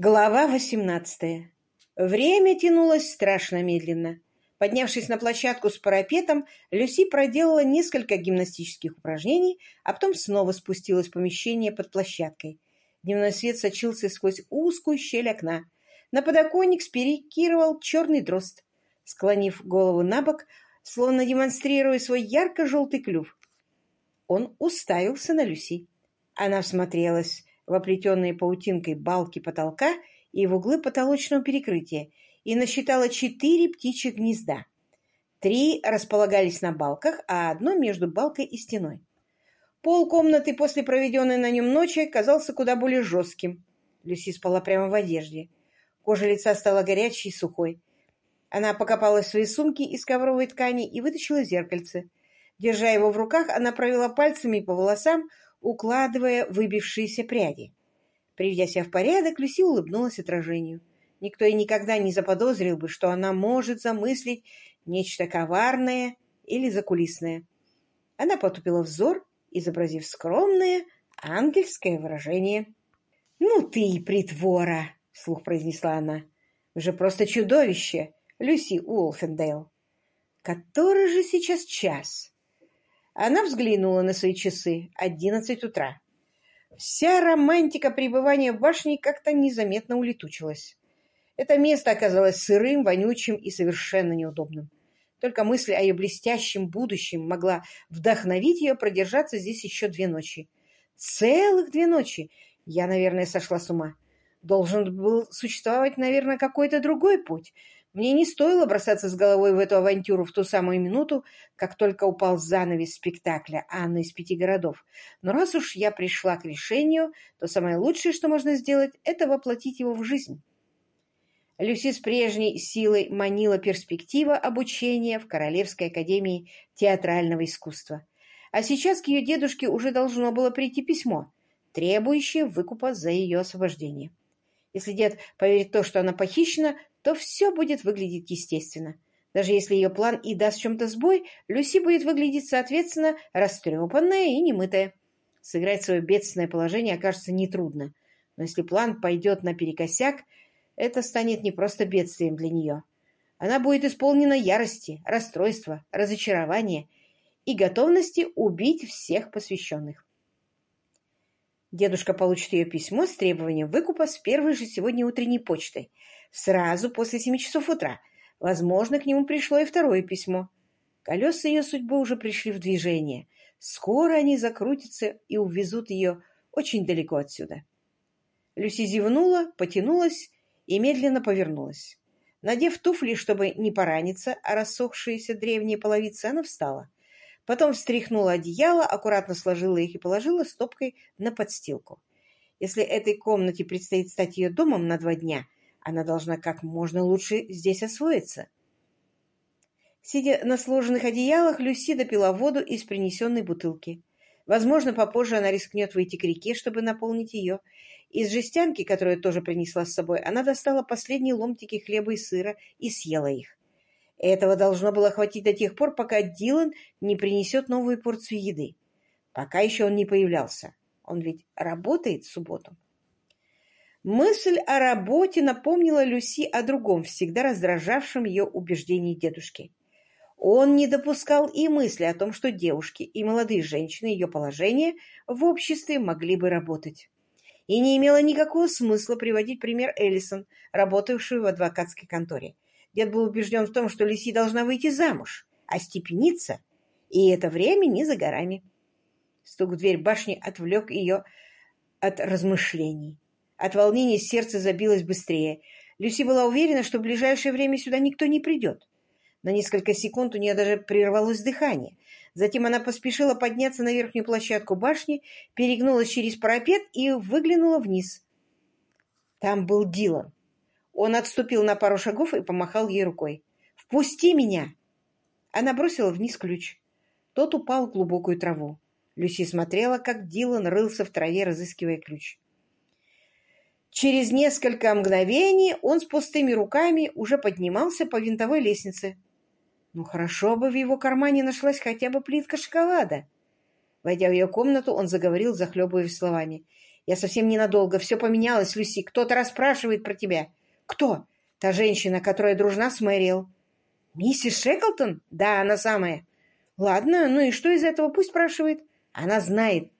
Глава восемнадцатая. Время тянулось страшно медленно. Поднявшись на площадку с парапетом, Люси проделала несколько гимнастических упражнений, а потом снова спустилась в помещение под площадкой. Дневной свет сочился сквозь узкую щель окна. На подоконник спирикировал черный дрозд, склонив голову на бок, словно демонстрируя свой ярко-желтый клюв. Он уставился на Люси. Она всмотрелась в оплетенные паутинкой балки потолка и в углы потолочного перекрытия и насчитала четыре птичьих гнезда. Три располагались на балках, а одно между балкой и стеной. Пол комнаты после проведенной на нем ночи казался куда более жестким. Люси спала прямо в одежде. Кожа лица стала горячей и сухой. Она покопалась в своей сумке из ковровой ткани и вытащила зеркальце. Держа его в руках, она провела пальцами по волосам, укладывая выбившиеся пряди. Приведя себя в порядок, Люси улыбнулась отражению. Никто и никогда не заподозрил бы, что она может замыслить нечто коварное или закулисное. Она потупила взор, изобразив скромное ангельское выражение. «Ну ты и притвора!» — вслух произнесла она. «Вы же просто чудовище, Люси Уолфендейл!» «Который же сейчас час?» Она взглянула на свои часы. Одиннадцать утра. Вся романтика пребывания в башне как-то незаметно улетучилась. Это место оказалось сырым, вонючим и совершенно неудобным. Только мысль о ее блестящем будущем могла вдохновить ее продержаться здесь еще две ночи. Целых две ночи! Я, наверное, сошла с ума. Должен был существовать, наверное, какой-то другой путь — мне не стоило бросаться с головой в эту авантюру в ту самую минуту, как только упал занавес спектакля «Анна из пяти городов». Но раз уж я пришла к решению, то самое лучшее, что можно сделать, это воплотить его в жизнь. Люси с прежней силой манила перспектива обучения в Королевской академии театрального искусства. А сейчас к ее дедушке уже должно было прийти письмо, требующее выкупа за ее освобождение. Если дед поверит в то, что она похищена, то все будет выглядеть естественно. Даже если ее план и даст чем-то сбой, Люси будет выглядеть, соответственно, растрепанная и немытая. Сыграть свое бедственное положение окажется нетрудно. Но если план пойдет наперекосяк, это станет не просто бедствием для нее. Она будет исполнена ярости, расстройства, разочарования и готовности убить всех посвященных. Дедушка получит ее письмо с требованием выкупа с первой же сегодня утренней почтой, сразу после семи часов утра. Возможно, к нему пришло и второе письмо. Колеса ее судьбы уже пришли в движение. Скоро они закрутятся и увезут ее очень далеко отсюда. Люси зевнула, потянулась и медленно повернулась. Надев туфли, чтобы не пораниться, а рассохшиеся древние половицы, она встала. Потом встряхнула одеяло, аккуратно сложила их и положила стопкой на подстилку. Если этой комнате предстоит стать ее домом на два дня, она должна как можно лучше здесь освоиться. Сидя на сложенных одеялах, Люси допила воду из принесенной бутылки. Возможно, попозже она рискнет выйти к реке, чтобы наполнить ее. Из жестянки, которую тоже принесла с собой, она достала последние ломтики хлеба и сыра и съела их. Этого должно было хватить до тех пор, пока Дилан не принесет новую порцию еды. Пока еще он не появлялся. Он ведь работает в субботу. Мысль о работе напомнила Люси о другом, всегда раздражавшем ее убеждении дедушки. Он не допускал и мысли о том, что девушки и молодые женщины ее положения в обществе могли бы работать. И не имело никакого смысла приводить пример Эллисон, работавшую в адвокатской конторе. Дед был убежден в том, что Лиси должна выйти замуж, остепениться, и это время не за горами. Стук в дверь башни отвлек ее от размышлений. От волнения сердце забилось быстрее. Люси была уверена, что в ближайшее время сюда никто не придет. На несколько секунд у нее даже прервалось дыхание. Затем она поспешила подняться на верхнюю площадку башни, перегнулась через парапет и выглянула вниз. Там был Дилан. Он отступил на пару шагов и помахал ей рукой. «Впусти меня!» Она бросила вниз ключ. Тот упал в глубокую траву. Люси смотрела, как Дилан рылся в траве, разыскивая ключ. Через несколько мгновений он с пустыми руками уже поднимался по винтовой лестнице. Ну, хорошо бы в его кармане нашлась хотя бы плитка шоколада. Войдя в ее комнату, он заговорил, захлебываясь словами. Я совсем ненадолго. Все поменялось, Люси. Кто-то расспрашивает про тебя. Кто? Та женщина, которая дружна с Мэрил. Миссис Шеклтон? Да, она самая. Ладно, ну и что из этого? Пусть спрашивает. Она знает.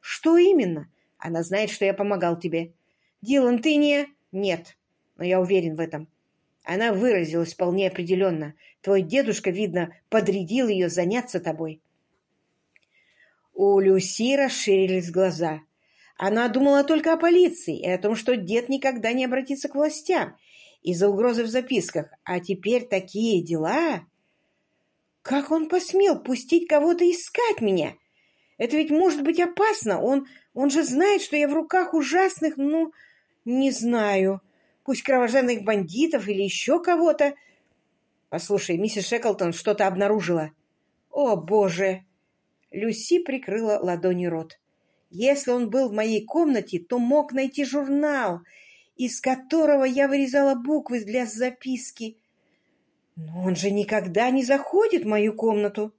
Что именно? Она знает, что я помогал тебе. Дилан, ты не... Нет, но я уверен в этом. Она выразилась вполне определенно. Твой дедушка, видно, подрядил ее заняться тобой. У Люси расширились глаза. Она думала только о полиции и о том, что дед никогда не обратится к властям из-за угрозы в записках. А теперь такие дела... Как он посмел пустить кого-то искать меня? Это ведь может быть опасно. Он, он же знает, что я в руках ужасных, ну, не знаю, пусть кровожадных бандитов или еще кого-то. Послушай, миссис Шеклтон что-то обнаружила. О, боже! Люси прикрыла ладонью рот. Если он был в моей комнате, то мог найти журнал, из которого я вырезала буквы для записки. Но он же никогда не заходит в мою комнату.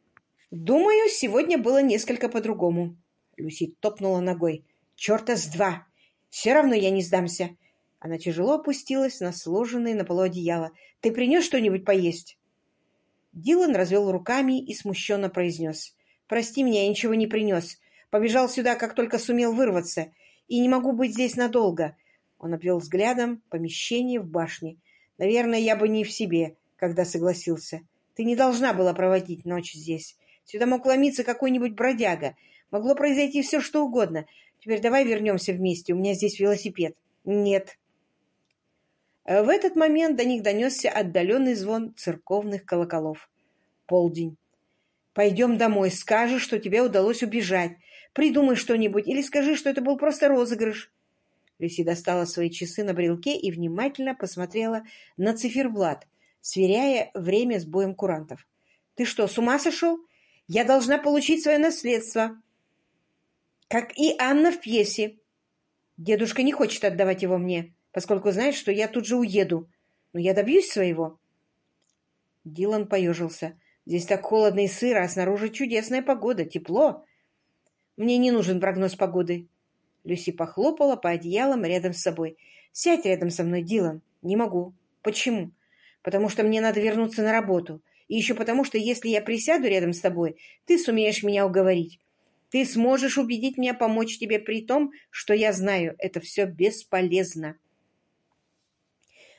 Думаю, сегодня было несколько по-другому. Люси топнула ногой. Черта с два! Все равно я не сдамся. Она тяжело опустилась на сложенные на полу одеяло. Ты принес что-нибудь поесть? Дилан развел руками и смущенно произнес. Прости меня, я ничего не принес. Побежал сюда, как только сумел вырваться. И не могу быть здесь надолго. Он обвел взглядом помещение в башне. Наверное, я бы не в себе, когда согласился. Ты не должна была проводить ночь здесь. Сюда мог ломиться какой-нибудь бродяга. Могло произойти все, что угодно. Теперь давай вернемся вместе. У меня здесь велосипед. Нет. В этот момент до них донесся отдаленный звон церковных колоколов. Полдень. Пойдем домой. Скажешь, что тебе удалось убежать. Придумай что-нибудь или скажи, что это был просто розыгрыш. Люси достала свои часы на брелке и внимательно посмотрела на циферблат, сверяя время с боем курантов. «Ты что, с ума сошел? Я должна получить свое наследство, как и Анна в пьесе. Дедушка не хочет отдавать его мне, поскольку знает, что я тут же уеду. Но я добьюсь своего». Дилан поежился. Здесь так холодно и сыро, а снаружи чудесная погода, тепло. Мне не нужен прогноз погоды. Люси похлопала по одеялам рядом с собой. Сядь рядом со мной, Дилан. Не могу. Почему? Потому что мне надо вернуться на работу. И еще потому, что если я присяду рядом с тобой, ты сумеешь меня уговорить. Ты сможешь убедить меня помочь тебе при том, что я знаю, это все бесполезно.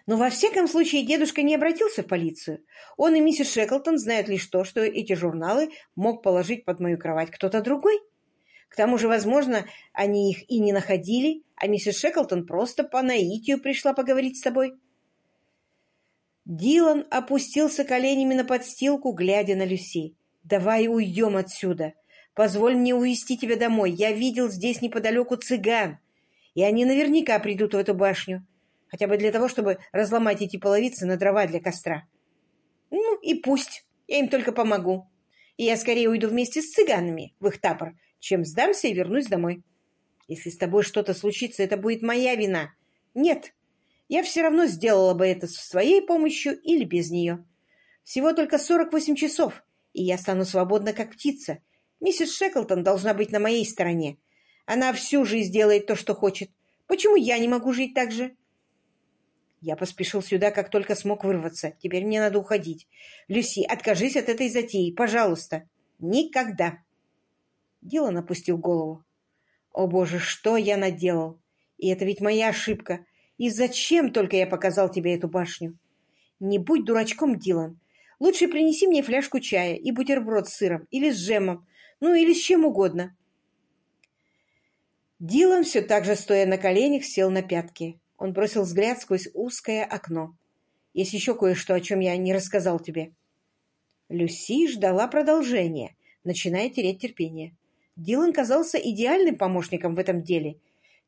Но во всяком случае дедушка не обратился в полицию. Он и миссис Шеклтон знают лишь то, что эти журналы мог положить под мою кровать кто-то другой. К тому же, возможно, они их и не находили, а миссис Шеклтон просто по наитию пришла поговорить с тобой. Дилан опустился коленями на подстилку, глядя на Люси. «Давай уйдем отсюда. Позволь мне увезти тебя домой. Я видел здесь неподалеку цыган, и они наверняка придут в эту башню хотя бы для того, чтобы разломать эти половицы на дрова для костра. Ну и пусть, я им только помогу. И я скорее уйду вместе с цыганами в их табор, чем сдамся и вернусь домой. Если с тобой что-то случится, это будет моя вина. Нет, я все равно сделала бы это с своей помощью или без нее. Всего только 48 часов, и я стану свободна, как птица. Миссис Шеклтон должна быть на моей стороне. Она всю жизнь делает то, что хочет. Почему я не могу жить так же? Я поспешил сюда, как только смог вырваться. Теперь мне надо уходить. Люси, откажись от этой затеи, пожалуйста. Никогда. Дилан опустил голову. О, Боже, что я наделал? И это ведь моя ошибка. И зачем только я показал тебе эту башню? Не будь дурачком, Дилан. Лучше принеси мне фляжку чая и бутерброд с сыром или с джемом, ну или с чем угодно. Дилан, все так же стоя на коленях, сел на пятки. Он бросил взгляд сквозь узкое окно. «Есть еще кое-что, о чем я не рассказал тебе». Люси ждала продолжения, начиная терять терпение. Дилан казался идеальным помощником в этом деле.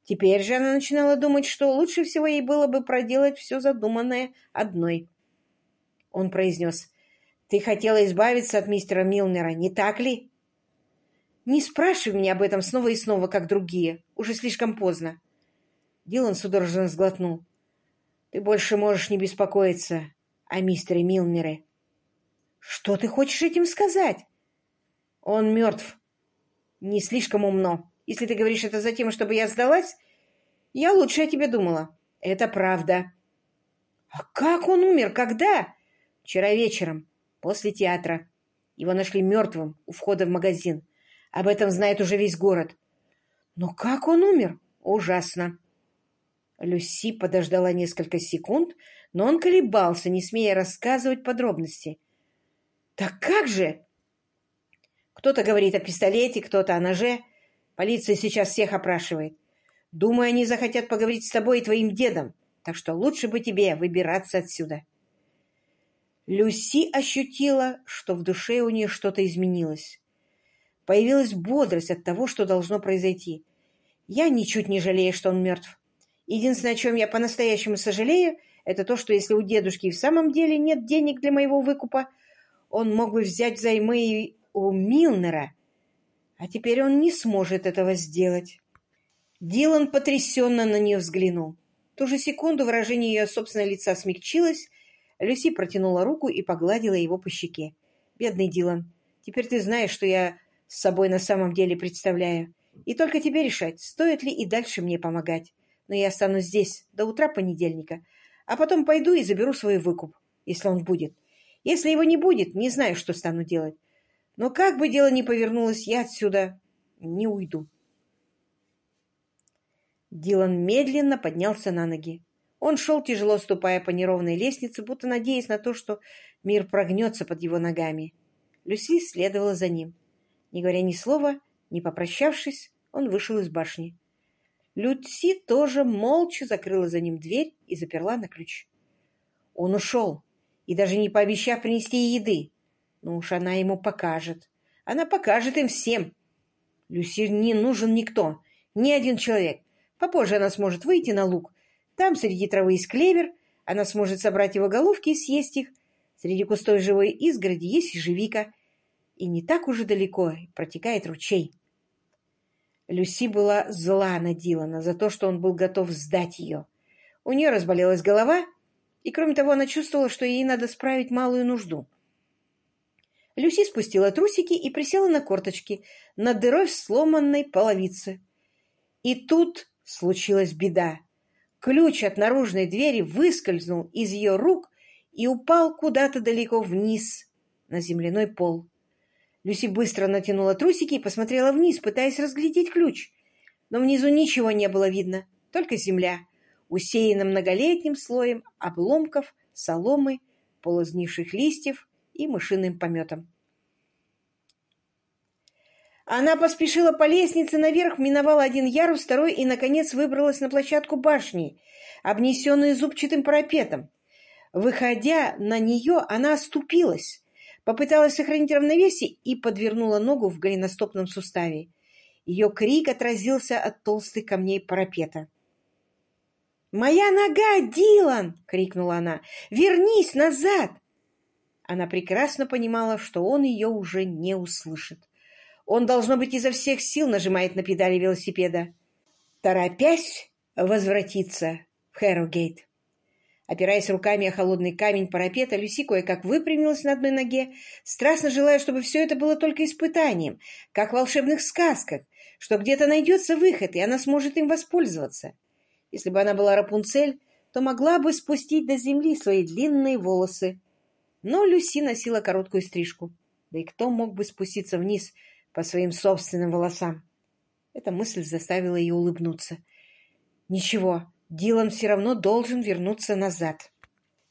Теперь же она начинала думать, что лучше всего ей было бы проделать все задуманное одной. Он произнес, «Ты хотела избавиться от мистера Милнера, не так ли?» «Не спрашивай меня об этом снова и снова, как другие. Уже слишком поздно. Дилан судорожно сглотнул. «Ты больше можешь не беспокоиться о мистере Милнере». «Что ты хочешь этим сказать?» «Он мертв. Не слишком умно. Если ты говоришь это за тем, чтобы я сдалась, Я лучше о тебе думала. Это правда. А как он умер? Когда? Вчера вечером, после театра. Его нашли мертвым у входа в магазин. Об этом знает уже весь город. Но как он умер? Ужасно. Люси подождала несколько секунд, но он колебался, не смея рассказывать подробности. «Так как же?» Кто-то говорит о пистолете, кто-то о ноже. Полиция сейчас всех опрашивает. Думаю, они захотят поговорить с тобой и твоим дедом, так что лучше бы тебе выбираться отсюда. Люси ощутила, что в душе у нее что-то изменилось. Появилась бодрость от того, что должно произойти. Я ничуть не жалею, что он мертв. Единственное, о чем я по-настоящему сожалею, это то, что если у дедушки в самом деле нет денег для моего выкупа, он мог бы взять взаймы у Милнера, а теперь он не сможет этого сделать. Дилан потрясенно на нее взглянул. В ту же секунду выражение ее собственного лица смягчилось, Люси протянула руку и погладила его по щеке. «Бедный Дилан, теперь ты знаешь, что я с собой на самом деле представляю. И только тебе решать, стоит ли и дальше мне помогать. Но я останусь здесь до утра понедельника, а потом пойду и заберу свой выкуп, если он будет. Если его не будет, не знаю, что стану делать. Но как бы дело ни повернулось, я отсюда не уйду. Дилан медленно поднялся на ноги. Он шел, тяжело ступая по неровной лестнице, будто надеясь на то, что мир прогнется под его ногами. Люси следовала за ним. Не говоря ни слова, не попрощавшись, он вышел из башни. Люси тоже молча закрыла за ним дверь и заперла на ключ. Он ушел, и даже не пообещав принести еды. Ну уж она ему покажет. Она покажет им всем. Люси не нужен никто, ни один человек. Попозже она сможет выйти на луг. Там среди травы есть клевер. Она сможет собрать его головки и съесть их. Среди кустов живой изгороди есть ежевика. И не так уже далеко протекает ручей. Люси была зла на Дилана за то, что он был готов сдать ее. У нее разболелась голова, и, кроме того, она чувствовала, что ей надо справить малую нужду. Люси спустила трусики и присела на корточки над дырой в сломанной половице. И тут случилась беда. Ключ от наружной двери выскользнул из ее рук и упал куда-то далеко вниз, на земляной пол. Люси быстро натянула трусики и посмотрела вниз, пытаясь разглядеть ключ. Но внизу ничего не было видно, только земля, усеяна многолетним слоем обломков, соломы, полознивших листьев и мышиным пометом. Она поспешила по лестнице наверх, миновала один ярус, второй и, наконец, выбралась на площадку башни, обнесенную зубчатым парапетом. Выходя на нее, она оступилась, попыталась сохранить равновесие и подвернула ногу в голеностопном суставе. Ее крик отразился от толстых камней парапета. «Моя нога, Дилан!» — крикнула она. «Вернись назад!» Она прекрасно понимала, что он ее уже не услышит. Он, должно быть, изо всех сил нажимает на педали велосипеда, торопясь возвратиться в Хэррогейт. Опираясь руками о холодный камень парапета, Люси кое-как выпрямилась на одной ноге, страстно желая, чтобы все это было только испытанием, как в волшебных сказках, что где-то найдется выход, и она сможет им воспользоваться. Если бы она была Рапунцель, то могла бы спустить до земли свои длинные волосы. Но Люси носила короткую стрижку. Да и кто мог бы спуститься вниз по своим собственным волосам. Эта мысль заставила ее улыбнуться. Ничего, Дилан все равно должен вернуться назад.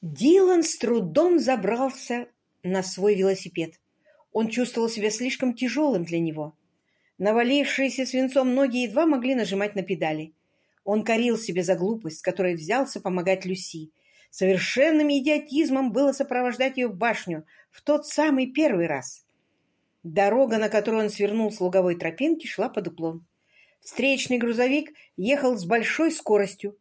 Дилан с трудом забрался на свой велосипед. Он чувствовал себя слишком тяжелым для него. Навалившиеся свинцом ноги едва могли нажимать на педали. Он корил себя за глупость, которой взялся помогать Люси. Совершенным идиотизмом было сопровождать ее в башню в тот самый первый раз. Дорога, на которую он свернул с луговой тропинки, шла под уклон. Встречный грузовик ехал с большой скоростью.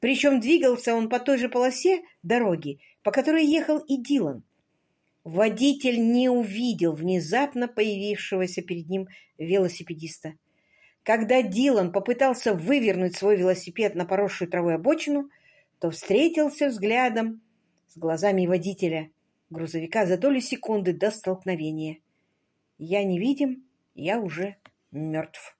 Причем двигался он по той же полосе дороги, по которой ехал и Дилан. Водитель не увидел внезапно появившегося перед ним велосипедиста. Когда Дилан попытался вывернуть свой велосипед на поросшую травой обочину, то встретился взглядом с глазами водителя грузовика за долю секунды до столкновения. Я невидим, я уже мертв.